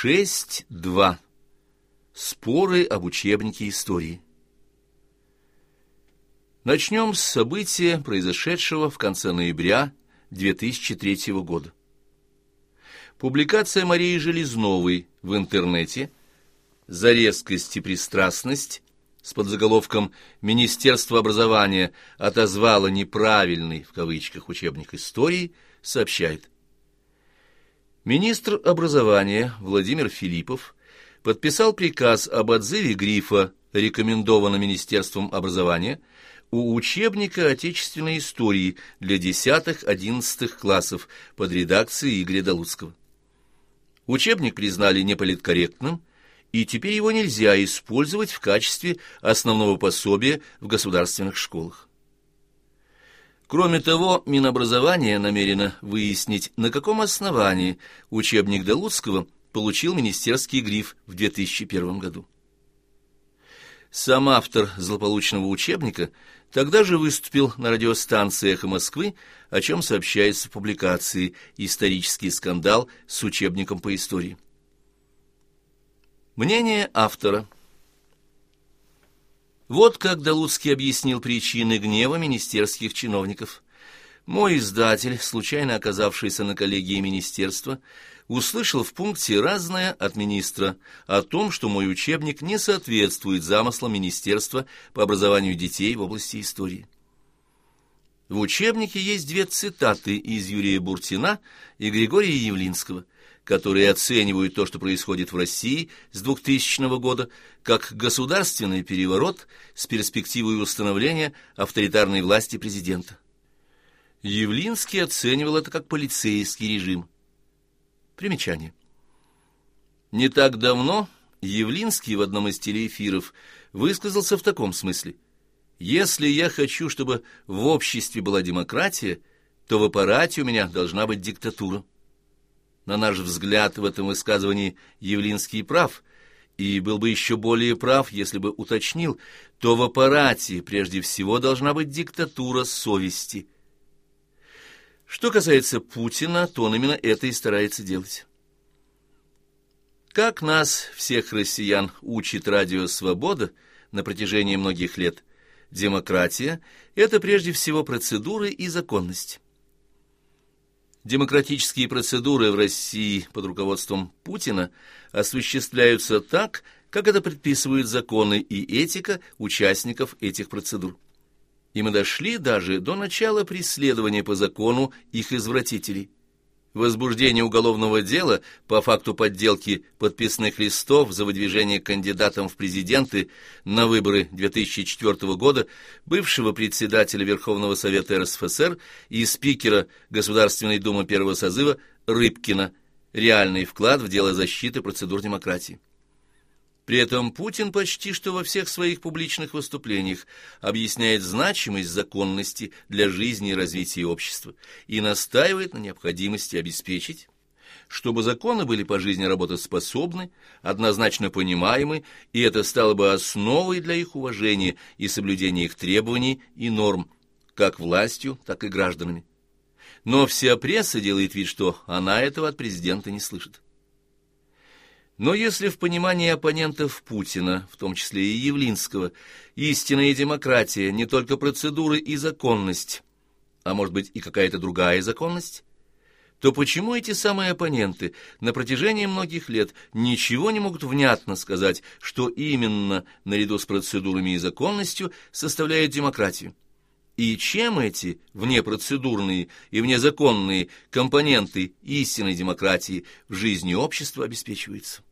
6.2. Споры об учебнике истории. Начнем с события, произошедшего в конце ноября 2003 года. Публикация Марии Железновой в интернете «За резкость и пристрастность» с подзаголовком «Министерство образования отозвало неправильный в кавычках учебник истории» сообщает – Министр образования Владимир Филиппов подписал приказ об отзыве грифа «Рекомендовано Министерством образования» у учебника отечественной истории для 10-11 классов под редакцией Игоря Долуцкого. Учебник признали неполиткорректным, и теперь его нельзя использовать в качестве основного пособия в государственных школах. Кроме того, Минобразование намерено выяснить, на каком основании учебник Долуцкого получил министерский гриф в 2001 году. Сам автор злополучного учебника тогда же выступил на радиостанции «Эхо Москвы», о чем сообщается в публикации «Исторический скандал с учебником по истории». Мнение автора – вот как Долуцкий объяснил причины гнева министерских чиновников. Мой издатель, случайно оказавшийся на коллегии министерства, услышал в пункте «разное» от министра о том, что мой учебник не соответствует замыслам министерства по образованию детей в области истории. В учебнике есть две цитаты из Юрия Буртина и Григория Явлинского – которые оценивают то, что происходит в России с 2000 года, как государственный переворот с перспективой установления авторитарной власти президента. Явлинский оценивал это как полицейский режим. Примечание. Не так давно Явлинский в одном из телеэфиров высказался в таком смысле. «Если я хочу, чтобы в обществе была демократия, то в аппарате у меня должна быть диктатура». На наш взгляд, в этом высказывании Явлинский прав, и был бы еще более прав, если бы уточнил, то в аппарате прежде всего должна быть диктатура совести. Что касается Путина, то он именно это и старается делать. Как нас, всех россиян, учит радио «Свобода» на протяжении многих лет, демократия – это прежде всего процедуры и законность. Демократические процедуры в России под руководством Путина осуществляются так, как это предписывают законы и этика участников этих процедур. И мы дошли даже до начала преследования по закону их извратителей возбуждение уголовного дела по факту подделки подписных листов за выдвижение кандидатом в президенты на выборы 2004 года бывшего председателя Верховного Совета РСФСР и спикера Государственной Думы первого созыва Рыбкина реальный вклад в дело защиты процедур демократии. При этом Путин почти что во всех своих публичных выступлениях объясняет значимость законности для жизни и развития общества и настаивает на необходимости обеспечить, чтобы законы были по жизни работоспособны, однозначно понимаемы, и это стало бы основой для их уважения и соблюдения их требований и норм, как властью, так и гражданами. Но вся пресса делает вид, что она этого от президента не слышит. Но если в понимании оппонентов Путина, в том числе и Явлинского, истинная демократия не только процедуры и законность, а может быть и какая-то другая законность, то почему эти самые оппоненты на протяжении многих лет ничего не могут внятно сказать, что именно наряду с процедурами и законностью составляет демократию? И чем эти внепроцедурные и внезаконные компоненты истинной демократии в жизни общества обеспечиваются?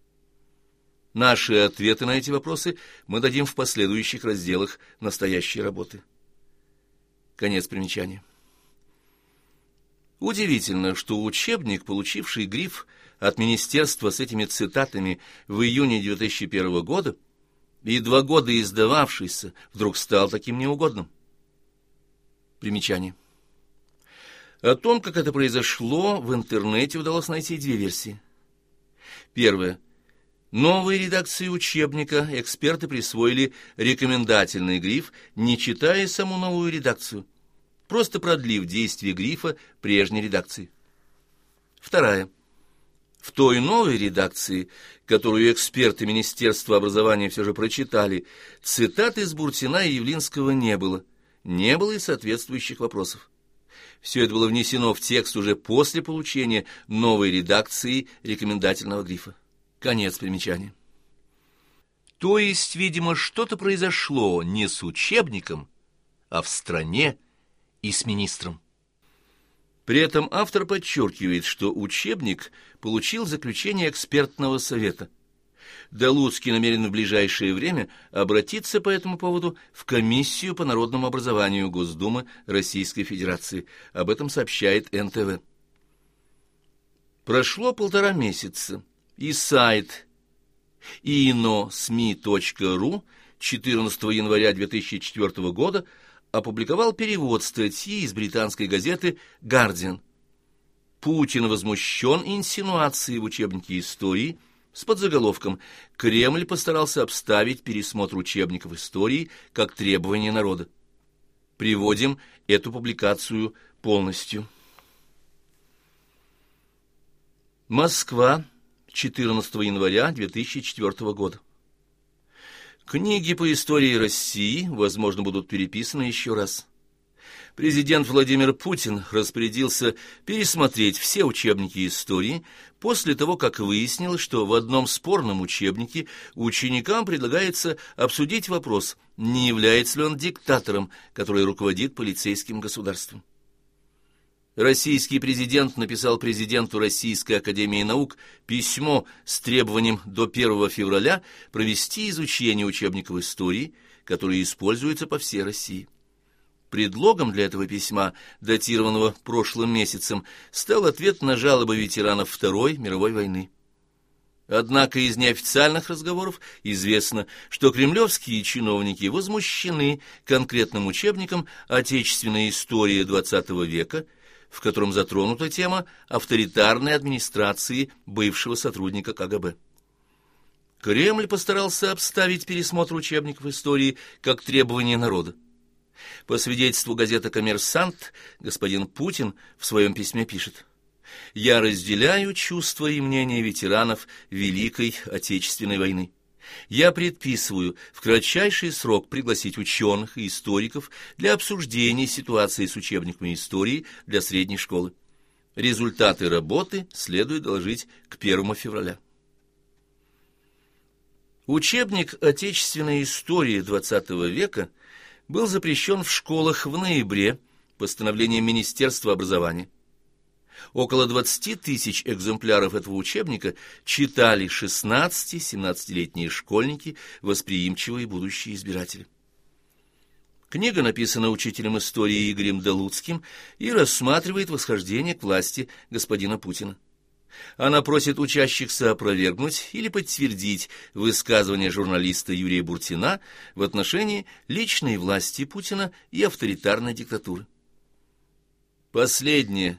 Наши ответы на эти вопросы мы дадим в последующих разделах настоящей работы. Конец примечания. Удивительно, что учебник, получивший гриф от министерства с этими цитатами в июне 2001 года и два года издававшийся, вдруг стал таким неугодным. Примечание. О том, как это произошло, в интернете удалось найти две версии. Первая. Новой редакции учебника эксперты присвоили рекомендательный гриф, не читая саму новую редакцию, просто продлив действие грифа прежней редакции. Вторая. В той новой редакции, которую эксперты Министерства образования все же прочитали, цитат из Буртина и Явлинского не было, не было и соответствующих вопросов. Все это было внесено в текст уже после получения новой редакции рекомендательного грифа. Конец примечания. То есть, видимо, что-то произошло не с учебником, а в стране и с министром. При этом автор подчеркивает, что учебник получил заключение экспертного совета. Далуцкий намерен в ближайшее время обратиться по этому поводу в Комиссию по народному образованию Госдумы Российской Федерации. Об этом сообщает НТВ. Прошло полтора месяца, и сайт ino.smi.ru 14 января 2004 года опубликовал перевод статьи из британской газеты «Гардиан». Путин возмущен инсинуацией в учебнике истории с подзаголовком «Кремль постарался обставить пересмотр учебников истории как требование народа». Приводим эту публикацию полностью. Москва, 14 января 2004 года. Книги по истории России, возможно, будут переписаны еще раз. Президент Владимир Путин распорядился пересмотреть все учебники истории после того, как выяснилось, что в одном спорном учебнике ученикам предлагается обсудить вопрос, не является ли он диктатором, который руководит полицейским государством. Российский президент написал президенту Российской Академии Наук письмо с требованием до 1 февраля провести изучение учебников истории, которые используются по всей России. Предлогом для этого письма, датированного прошлым месяцем, стал ответ на жалобы ветеранов Второй мировой войны. Однако из неофициальных разговоров известно, что кремлевские чиновники возмущены конкретным учебником «Отечественная история XX века», в котором затронута тема авторитарной администрации бывшего сотрудника КГБ. Кремль постарался обставить пересмотр учебников истории как требование народа. По свидетельству газеты «Коммерсант» господин Путин в своем письме пишет «Я разделяю чувства и мнения ветеранов Великой Отечественной войны. Я предписываю в кратчайший срок пригласить ученых и историков для обсуждения ситуации с учебниками истории для средней школы. Результаты работы следует доложить к 1 февраля. Учебник «Отечественная история XX века» был запрещен в школах в ноябре постановлением Министерства образования. Около 20 тысяч экземпляров этого учебника читали 16-17-летние школьники, восприимчивые будущие избиратели. Книга написана учителем истории Игорем Далуцким и рассматривает восхождение к власти господина Путина. Она просит учащихся опровергнуть или подтвердить высказывание журналиста Юрия Буртина в отношении личной власти Путина и авторитарной диктатуры. Последнее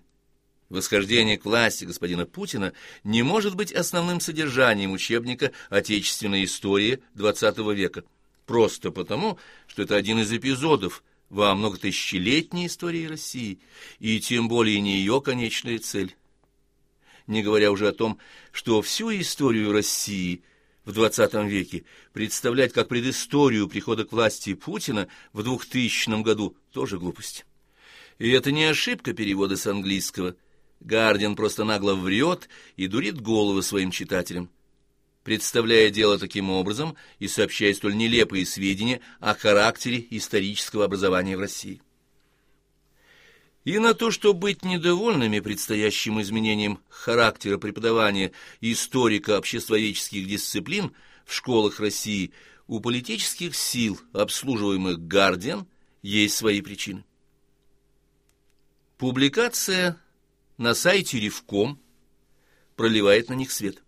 Восхождение к власти господина Путина не может быть основным содержанием учебника «Отечественная история XX века», просто потому, что это один из эпизодов во многотысячелетней истории России, и тем более не ее конечная цель. Не говоря уже о том, что всю историю России в XX веке представлять как предысторию прихода к власти Путина в 2000 году тоже глупость. И это не ошибка перевода с английского – Гардиан просто нагло врет и дурит головы своим читателям, представляя дело таким образом и сообщая столь нелепые сведения о характере исторического образования в России. И на то, что быть недовольными предстоящим изменением характера преподавания историко-обществоведческих дисциплин в школах России у политических сил, обслуживаемых «Гардиан», есть свои причины. Публикация на сайте Ревком проливает на них свет.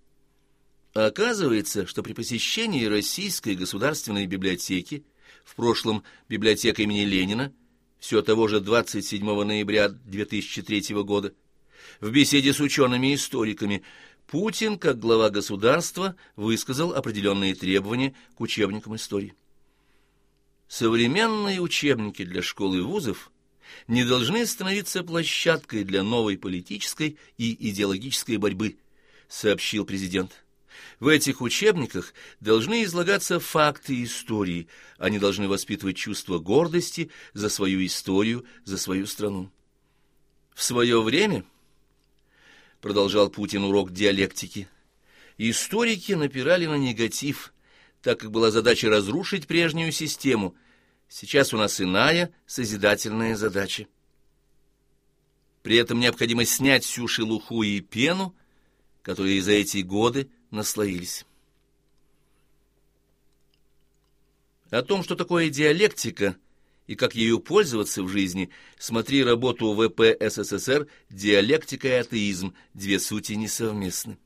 А оказывается, что при посещении Российской государственной библиотеки, в прошлом библиотека имени Ленина, все того же 27 ноября 2003 года, в беседе с учеными-историками Путин, как глава государства, высказал определенные требования к учебникам истории. Современные учебники для школ и вузов не должны становиться площадкой для новой политической и идеологической борьбы, сообщил президент. В этих учебниках должны излагаться факты истории, они должны воспитывать чувство гордости за свою историю, за свою страну. В свое время, продолжал Путин урок диалектики, историки напирали на негатив, так как была задача разрушить прежнюю систему. Сейчас у нас иная созидательная задача. При этом необходимо снять всю шелуху и пену, которые за эти годы наслоились. О том, что такое диалектика и как ею пользоваться в жизни, смотри работу ВП СССР «Диалектика и атеизм. Две сути несовместны».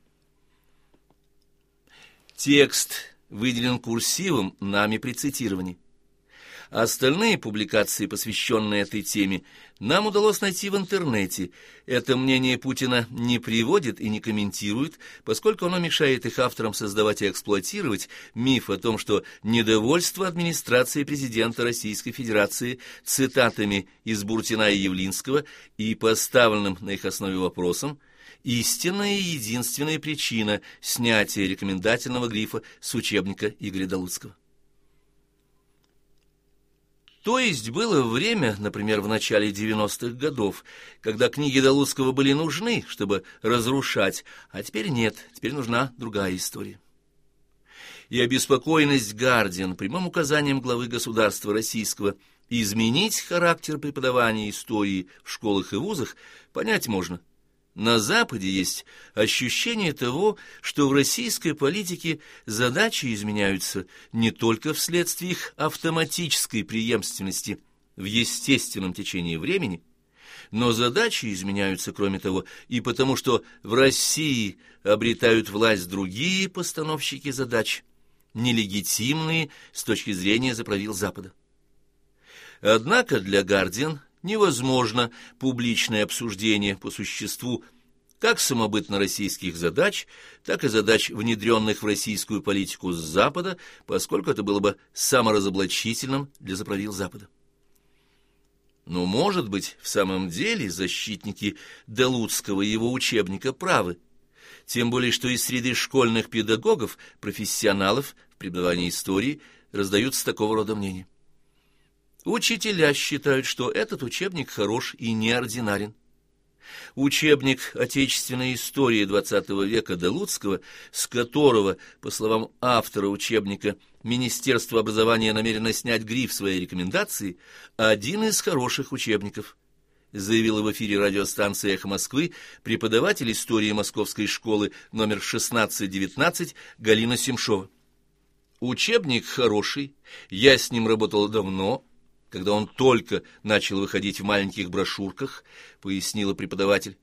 Текст выделен курсивом нами при цитировании. Остальные публикации, посвященные этой теме, нам удалось найти в интернете. Это мнение Путина не приводит и не комментирует, поскольку оно мешает их авторам создавать и эксплуатировать миф о том, что недовольство администрации президента Российской Федерации цитатами из Буртина и Явлинского и поставленным на их основе вопросом истинная и единственная причина снятия рекомендательного грифа с учебника Игоря Долуцкого. То есть было время, например, в начале 90-х годов, когда книги Долуцкого были нужны, чтобы разрушать, а теперь нет, теперь нужна другая история. И обеспокоенность Гардиан прямым указанием главы государства российского изменить характер преподавания истории в школах и вузах понять можно – на Западе есть ощущение того, что в российской политике задачи изменяются не только вследствие их автоматической преемственности в естественном течении времени, но задачи изменяются, кроме того, и потому, что в России обретают власть другие постановщики задач, нелегитимные с точки зрения заправил Запада. Однако для «Гардиан» невозможно публичное обсуждение по существу как самобытно-российских задач, так и задач, внедренных в российскую политику с Запада, поскольку это было бы саморазоблачительным для заправил Запада. Но, может быть, в самом деле защитники Делуцкого и его учебника правы, тем более, что из среды школьных педагогов, профессионалов в преподавании истории раздаются такого рода мнения. Учителя считают, что этот учебник хорош и неординарен. Учебник отечественной истории XX века Делуцкого, с которого, по словам автора учебника, Министерство образования намерено снять гриф своей рекомендации, один из хороших учебников, заявила в эфире радиостанции «Эхо Москвы» преподаватель истории Московской школы номер 1619 Галина Семшова. Учебник хороший, я с ним работал давно, когда он только начал выходить в маленьких брошюрках, пояснила преподаватель.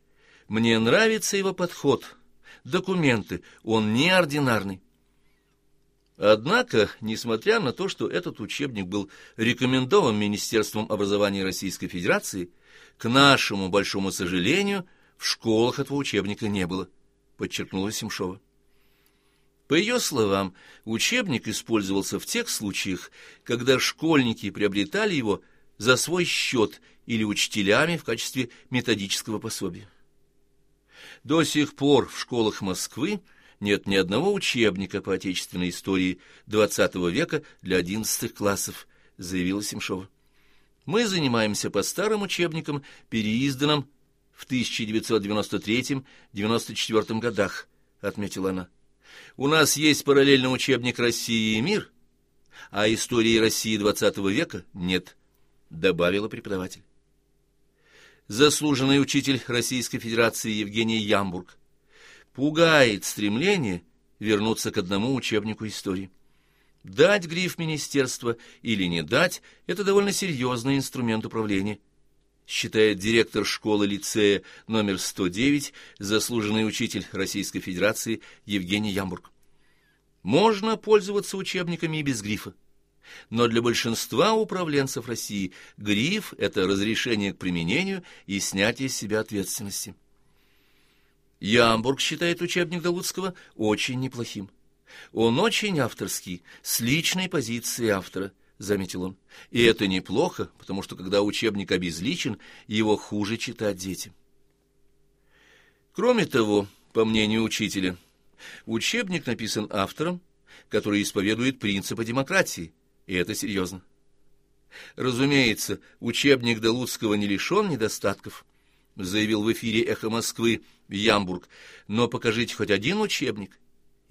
Мне нравится его подход, документы, он неординарный. Однако, несмотря на то, что этот учебник был рекомендован Министерством образования Российской Федерации, к нашему большому сожалению, в школах этого учебника не было, подчеркнула Семшова. По ее словам, учебник использовался в тех случаях, когда школьники приобретали его за свой счет или учителями в качестве методического пособия. До сих пор в школах Москвы нет ни одного учебника по отечественной истории XX века для одиннадцатых классов, заявила Семшова. Мы занимаемся по старым учебникам, переизданным в 1993-94 годах, отметила она. У нас есть параллельный учебник «Россия и мир», а истории России XX века нет, добавила преподаватель. Заслуженный учитель Российской Федерации Евгений Ямбург пугает стремление вернуться к одному учебнику истории. Дать гриф министерства или не дать – это довольно серьезный инструмент управления – считает директор школы-лицея номер 109, заслуженный учитель Российской Федерации Евгений Ямбург. Можно пользоваться учебниками и без грифа. Но для большинства управленцев России гриф – это разрешение к применению и снятие с себя ответственности. Ямбург считает учебник Долуцкого очень неплохим. Он очень авторский, с личной позиции автора – заметил он. И это неплохо, потому что когда учебник обезличен, его хуже читать детям. Кроме того, По мнению учителя, учебник написан автором, который исповедует принципы демократии, и это серьезно. Разумеется, учебник Далуцкого не лишен недостатков, заявил в эфире «Эхо Москвы» Ямбург, но покажите хоть один учебник.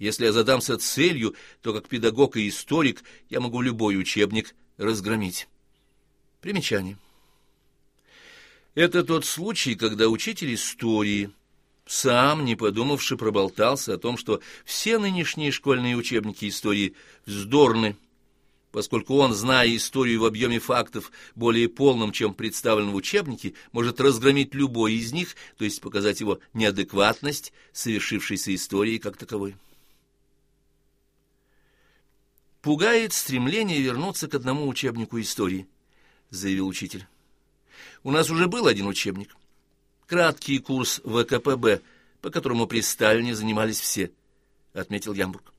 Если я задамся целью, то как педагог и историк я могу любой учебник разгромить. Примечание. Это тот случай, когда учитель истории, сам, не подумавши, проболтался о том, что все нынешние школьные учебники истории вздорны, поскольку он, зная историю в объеме фактов более полном, чем представлен в учебнике, может разгромить любой из них, то есть показать его неадекватность совершившейся истории как таковой. Пугает стремление вернуться к одному учебнику истории, заявил учитель. У нас уже был один учебник. Краткий курс ВКПБ, по которому при Сталине занимались все, отметил Ямбург.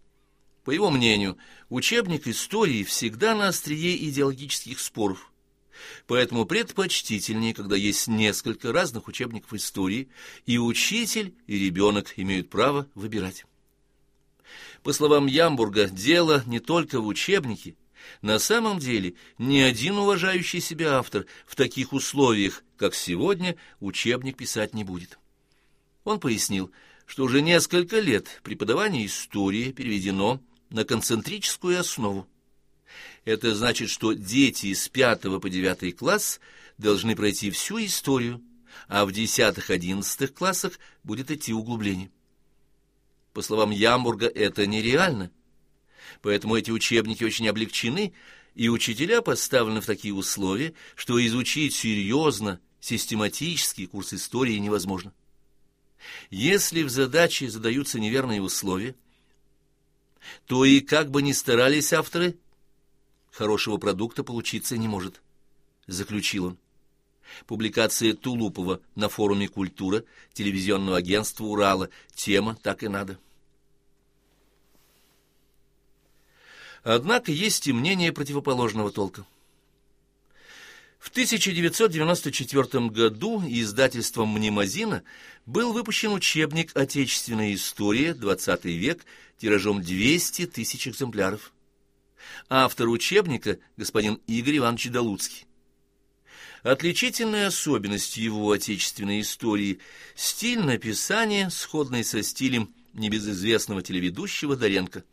По его мнению, учебник истории всегда на острие идеологических споров. Поэтому предпочтительнее, когда есть несколько разных учебников истории, и учитель, и ребенок имеют право выбирать. По словам Ямбурга, дело не только в учебнике. На самом деле, ни один уважающий себя автор в таких условиях, как сегодня, учебник писать не будет. Он пояснил, что уже несколько лет преподавание истории переведено на концентрическую основу. Это значит, что дети с пятого по девятый класс должны пройти всю историю, а в десятых-одиннадцатых классах будет идти углубление. По словам Ямбурга, это нереально. Поэтому эти учебники очень облегчены, и учителя поставлены в такие условия, что изучить серьезно, систематический курс истории невозможно. Если в задаче задаются неверные условия, то и как бы ни старались авторы, хорошего продукта получиться не может, заключил он. Публикация Тулупова на форуме «Культура» телевизионного агентства «Урала». Тема «Так и надо». Однако есть и мнение противоположного толка. В 1994 году издательством «Мнемозина» был выпущен учебник «Отечественная история. XX век» тиражом 200 тысяч экземпляров. Автор учебника – господин Игорь Иванович Долуцкий. Отличительная особенность его отечественной истории – стиль написания, сходный со стилем небезызвестного телеведущего Доренко.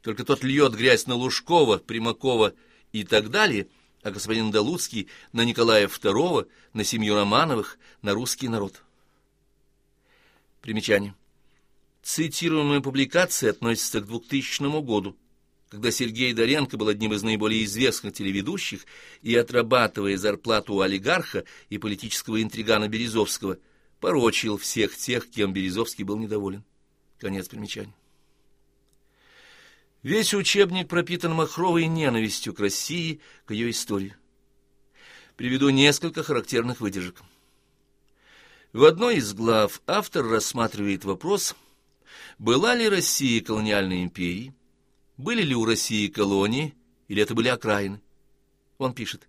Только тот льет грязь на Лужкова, Примакова и так далее, а господин Долуцкий – на Николая II, на семью Романовых, на русский народ. Примечание. Цитируемая публикация относится к 2000 году когда Сергей Доренко был одним из наиболее известных телеведущих и, отрабатывая зарплату у олигарха и политического интригана Березовского, порочил всех тех, кем Березовский был недоволен. Конец примечания. Весь учебник пропитан махровой ненавистью к России, к ее истории. Приведу несколько характерных выдержек. В одной из глав автор рассматривает вопрос, была ли Россия колониальной империей, были ли у России колонии, или это были окраины. Он пишет,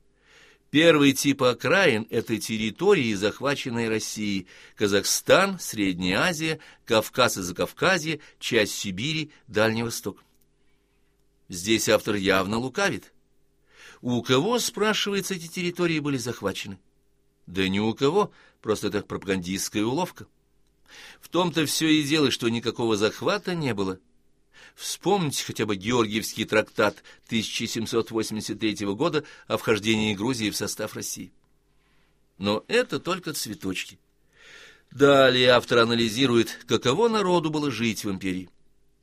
Первый тип окраин – это территории, захваченные Россией, Казахстан, Средняя Азия, Кавказ и Закавказье, часть Сибири, Дальний Восток. Здесь автор явно лукавит. У кого, спрашивается, эти территории были захвачены? Да ни у кого, просто это пропагандистская уловка. В том-то все и дело, что никакого захвата не было – Вспомните хотя бы Георгиевский трактат 1783 года о вхождении Грузии в состав России. Но это только цветочки. Далее автор анализирует, каково народу было жить в империи.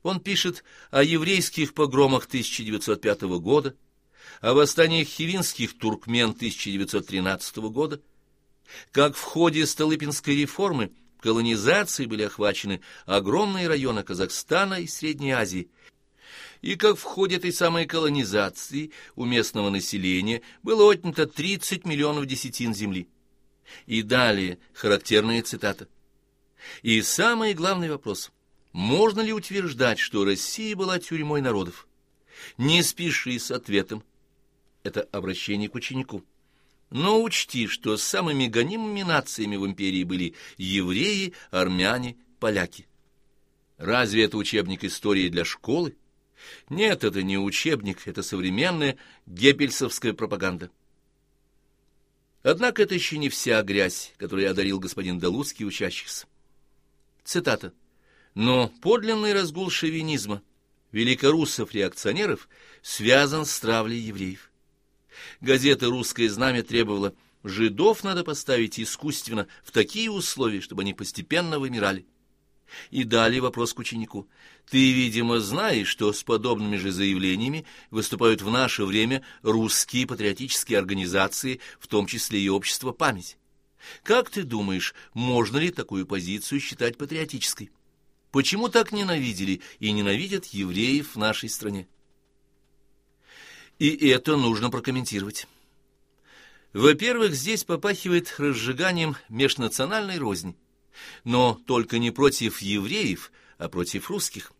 Он пишет о еврейских погромах 1905 года, о восстаниях хивинских туркмен 1913 года, как в ходе Столыпинской реформы – колонизацией были охвачены огромные районы Казахстана и Средней Азии, и как в ходе этой самой колонизации у местного населения было отнято 30 миллионов десятин земли. И далее характерная цитата. И самый главный вопрос. Можно ли утверждать, что Россия была тюрьмой народов? Не спеши с ответом. Это обращение к ученику. Но учти, что самыми гонимыми нациями в империи были евреи, армяне, поляки. Разве это учебник истории для школы? Нет, это не учебник, это современная геббельсовская пропаганда. Однако это еще не вся грязь, которой одарил господин Далуцкий учащихся. Цитата. «Но подлинный разгул шовинизма, великоруссов-реакционеров, связан с травлей евреев. Газета «Русское знамя» требовала, жидов надо поставить искусственно в такие условия, чтобы они постепенно вымирали. И далее вопрос к ученику. Ты, видимо, знаешь, что с подобными же заявлениями выступают в наше время русские патриотические организации, в том числе и общество «Память». Как ты думаешь, можно ли такую позицию считать патриотической? Почему так ненавидели и ненавидят евреев в нашей стране? И это нужно прокомментировать. Во-первых, здесь попахивает разжиганием межнациональной розни, но только не против евреев, а против русских.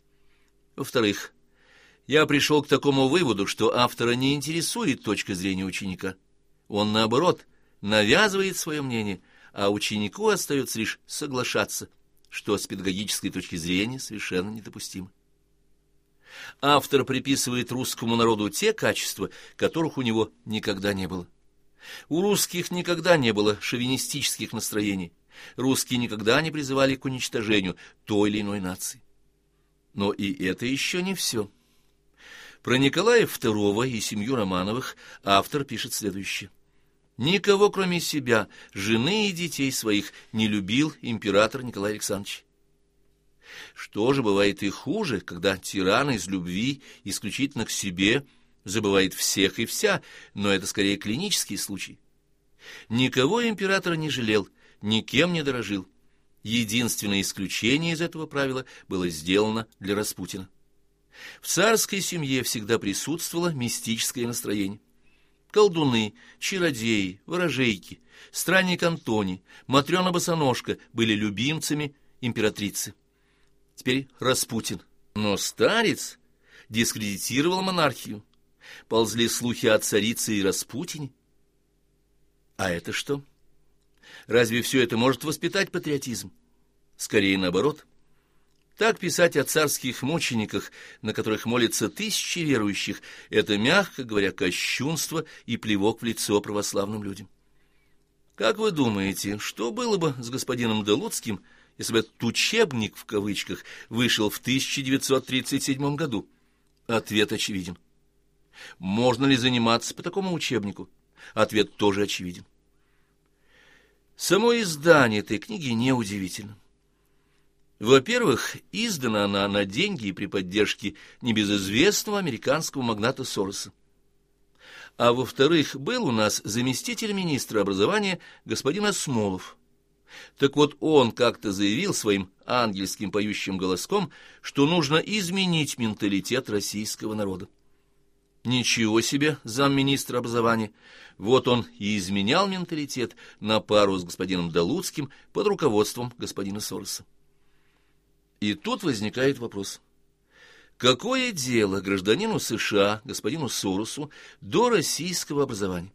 Во-вторых, я пришел к такому выводу, что автора не интересует точка зрения ученика. Он, наоборот, навязывает свое мнение, а ученику остается лишь соглашаться, что с педагогической точки зрения совершенно недопустимо. Автор приписывает русскому народу те качества, которых у него никогда не было. У русских никогда не было шовинистических настроений, русские никогда не призывали к уничтожению той или иной нации. Но и это еще не все. Про Николая II и семью Романовых автор пишет следующее. Никого, кроме себя, жены и детей своих, не любил император Николай Александрович. Что же бывает и хуже, когда тиран из любви исключительно к себе забывает всех и вся, но это скорее клинический случай. Никого император не жалел, никем не дорожил. Единственное исключение из этого правила было сделано для Распутина. В царской семье всегда присутствовало мистическое настроение колдуны, чародеи, ворожейки, странник Антоний, Матрена Босоножка были любимцами императрицы. Теперь Распутин. Но старец дискредитировал монархию. Ползли слухи о царице и Распутине. А это что? Разве все это может воспитать патриотизм? Скорее наоборот – так писать о царских мучениках, на которых молятся тысячи верующих, это, мягко говоря, кощунство и плевок в лицо православным людям. Как вы думаете, что было бы с господином Делуцким, если бы этот «учебник» в кавычках вышел в 1937 году? Ответ очевиден. Можно ли заниматься по такому учебнику? Ответ тоже очевиден. Само издание этой книги неудивительно. Во-первых, издана она на деньги и при поддержке небезызвестного американского магната Сороса. А во-вторых, был у нас заместитель министра образования господин Осмолов. Так вот он как-то заявил своим ангельским поющим голоском, что нужно изменить менталитет российского народа. Ничего себе, замминистра образования! Вот он и изменял менталитет на пару с господином Далуцким под руководством господина Сороса. И тут возникает вопрос. Какое дело гражданину США, господину Соросу, до российского образования?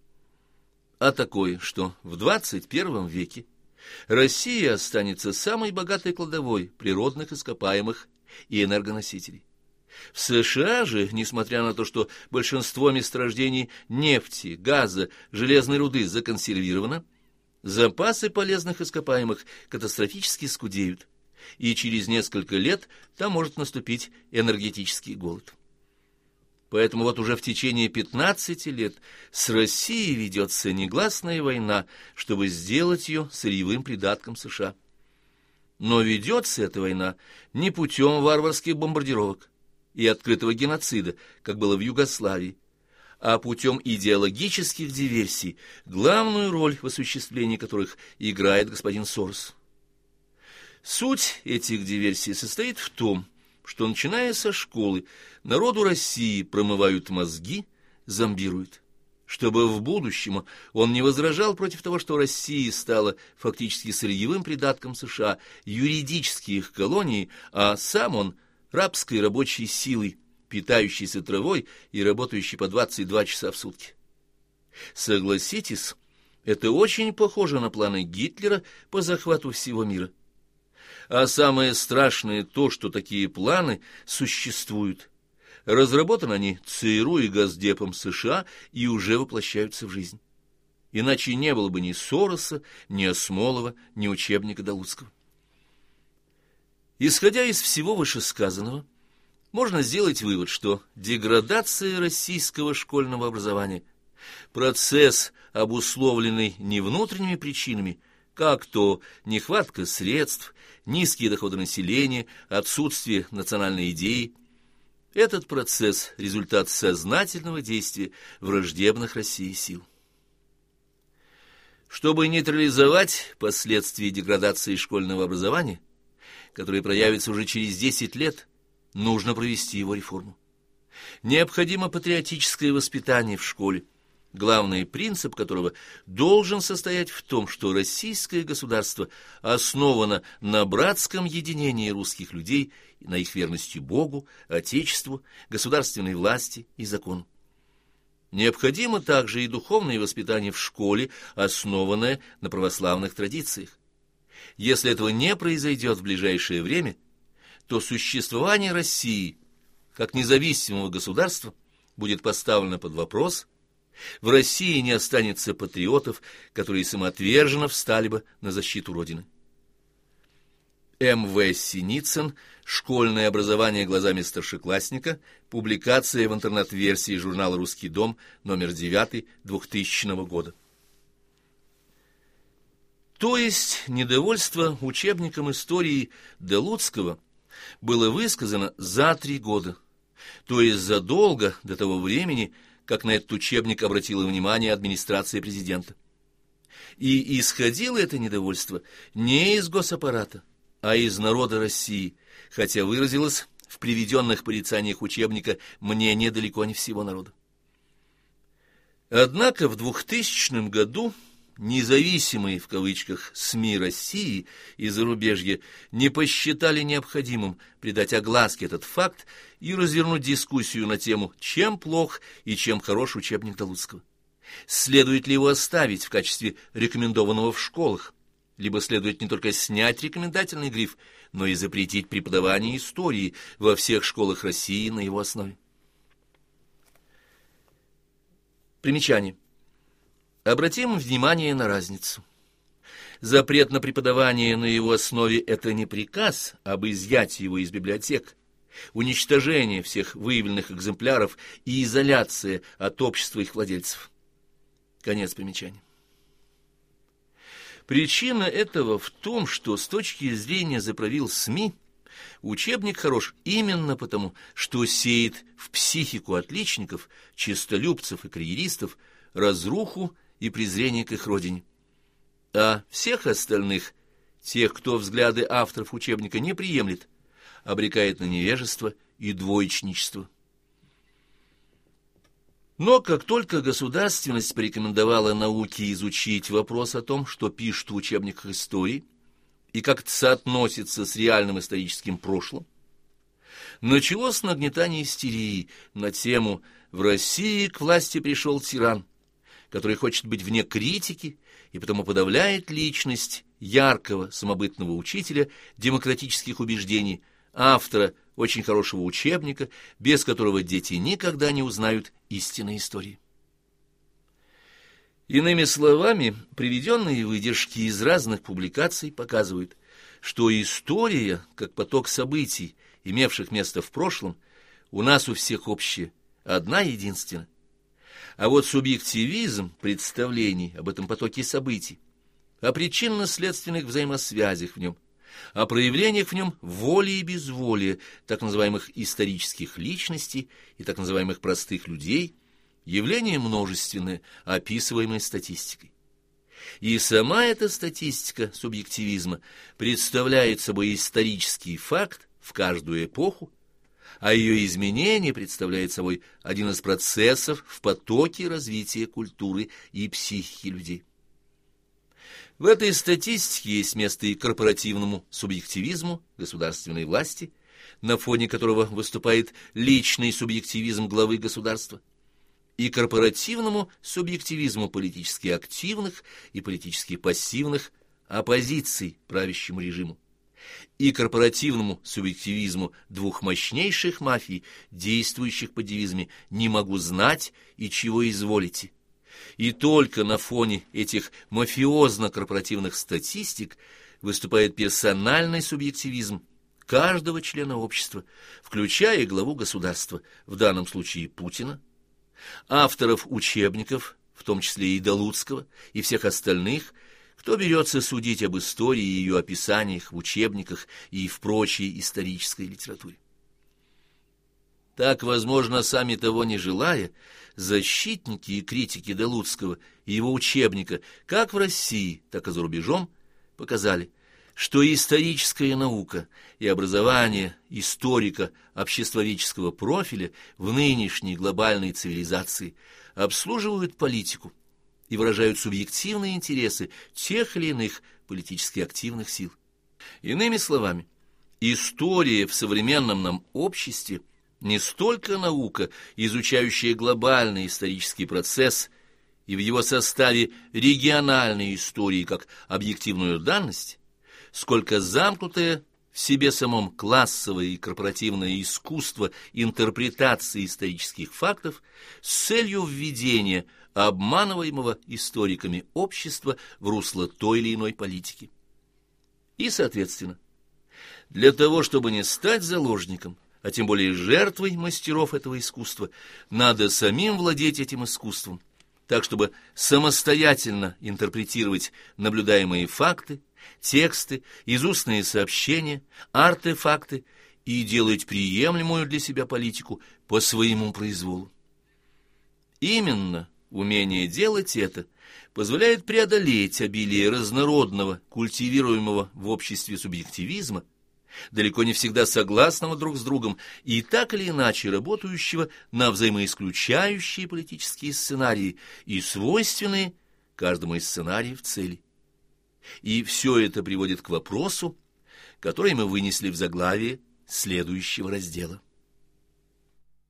А такое, что в 21 веке Россия останется самой богатой кладовой природных ископаемых и энергоносителей. В США же, несмотря на то, что большинство месторождений нефти, газа, железной руды законсервировано, запасы полезных ископаемых катастрофически скудеют и через несколько лет там может наступить энергетический голод. Поэтому вот уже в течение 15 лет с Россией ведется негласная война, чтобы сделать ее сырьевым придатком США. Но ведется эта война не путем варварских бомбардировок и открытого геноцида, как было в Югославии, а путем идеологических диверсий, главную роль в осуществлении которых играет господин Сорос. Суть этих диверсий состоит в том, что, начиная со школы, народу России промывают мозги, зомбируют, чтобы в будущем он не возражал против того, что Россия стала фактически сырьевым придатком США, юридически их колонией, а сам он рабской рабочей силой, питающейся травой и работающей по 22 часа в сутки. Согласитесь, это очень похоже на планы Гитлера по захвату всего мира. А самое страшное то, что такие планы существуют. Разработаны они ЦРУ и Газдепом США и уже воплощаются в жизнь. Иначе не было бы ни Сороса, ни Осмолова, ни учебника Долуцкого. Исходя из всего вышесказанного, можно сделать вывод, что деградация российского школьного образования – процесс, обусловленный не внутренними причинами, как то нехватка средств, низкие доходы населения, отсутствие национальной идеи. Этот процесс – результат сознательного действия враждебных России сил. Чтобы нейтрализовать последствия деградации школьного образования, которые проявятся уже через 10 лет, нужно провести его реформу. Необходимо патриотическое воспитание в школе, главный принцип которого должен состоять в том, что российское государство основано на братском единении русских людей, на их верности Богу, Отечеству, государственной власти и закону. Необходимо также и духовное воспитание в школе, основанное на православных традициях. Если этого не произойдет в ближайшее время, то существование России как независимого государства будет поставлено под вопрос, в России не останется патриотов, которые самоотверженно встали бы на защиту Родины. М.В. Синицын «Школьное образование глазами старшеклассника», публикация в интернет-версии журнала «Русский дом», номер 9, 2000 года. То есть недовольство учебником истории Делуцкого было высказано за три года, то есть задолго до того времени, как на этот учебник обратила внимание администрация президента. И исходило это недовольство не из госаппарата, а из народа России, хотя выразилось в приведенных порицаниях учебника мнение далеко не всего народа. Однако в 2000 году независимые в кавычках СМИ России и зарубежья не посчитали необходимым придать огласке этот факт и развернуть дискуссию на тему, чем плох и чем хорош учебник Толуцкого. Следует ли его оставить в качестве рекомендованного в школах, либо следует не только снять рекомендательный гриф, но и запретить преподавание истории во всех школах России на его основе. Примечание. Обратим внимание на разницу. Запрет на преподавание на его основе – это не приказ об изъятии его из библиотек, уничтожение всех выявленных экземпляров и изоляция от общества их владельцев. Конец примечания. Причина этого в том, что с точки зрения заправил СМИ учебник хорош именно потому, что сеет в психику отличников, честолюбцев и карьеристов разруху и презрение к их родине. А всех остальных, тех, кто взгляды авторов учебника не приемлет, обрекает на невежество и двоечничество. Но как только государственность порекомендовала науке изучить вопрос о том, что пишут в учебниках истории, и как это соотносится с реальным историческим прошлым, началось нагнетание истерии на тему «В России к власти пришел тиран», который хочет быть вне критики и потому подавляет личность яркого самобытного учителя демократических убеждений, автора очень хорошего учебника, без которого дети никогда не узнают истинной истории. Иными словами, приведенные выдержки из разных публикаций показывают, что история, как поток событий, имевших место в прошлом, у нас у всех общая, одна единственная. А вот субъективизм представлений об этом потоке событий, о причинно-следственных взаимосвязях в нем – о проявлениях в нем воли и безволия так называемых исторических личностей и так называемых простых людей, явление множественное, описываемое статистикой. И сама эта статистика субъективизма представляет собой исторический факт в каждую эпоху, а ее изменение представляет собой один из процессов в потоке развития культуры и психики людей. В этой статистике есть место и корпоративному субъективизму государственной власти, на фоне которого выступает личный субъективизм главы государства, и корпоративному субъективизму политически активных и политически пассивных оппозиций правящему режиму, и корпоративному субъективизму двух мощнейших мафий, действующих под девизами «не могу знать и чего изволите». И только на фоне этих мафиозно-корпоративных статистик выступает персональный субъективизм каждого члена общества, включая главу государства, в данном случае Путина, авторов учебников, в том числе и Долуцкого, и всех остальных, кто берется судить об истории и ее описаниях в учебниках и в прочей исторической литературе. Так, возможно, сами того не желая, защитники и критики Долуцкого и его учебника, как в России, так и за рубежом, показали, что историческая наука и образование историка обществоведческого профиля в нынешней глобальной цивилизации обслуживают политику и выражают субъективные интересы тех или иных политически активных сил. Иными словами, история в современном нам обществе не столько наука, изучающая глобальный исторический процесс и в его составе региональные истории как объективную данность, сколько замкнутое в себе самом классовое и корпоративное искусство интерпретации исторических фактов с целью введения обманываемого историками общества в русло той или иной политики. И, соответственно, для того, чтобы не стать заложником, а тем более жертвой мастеров этого искусства, надо самим владеть этим искусством, так чтобы самостоятельно интерпретировать наблюдаемые факты, тексты, изустные сообщения, артефакты и делать приемлемую для себя политику по своему произволу. Именно умение делать это позволяет преодолеть обилие разнородного, культивируемого в обществе субъективизма, далеко не всегда согласного друг с другом и так или иначе работающего на взаимоисключающие политические сценарии и свойственные каждому из сценариев цели. И все это приводит к вопросу, который мы вынесли в заглавие следующего раздела.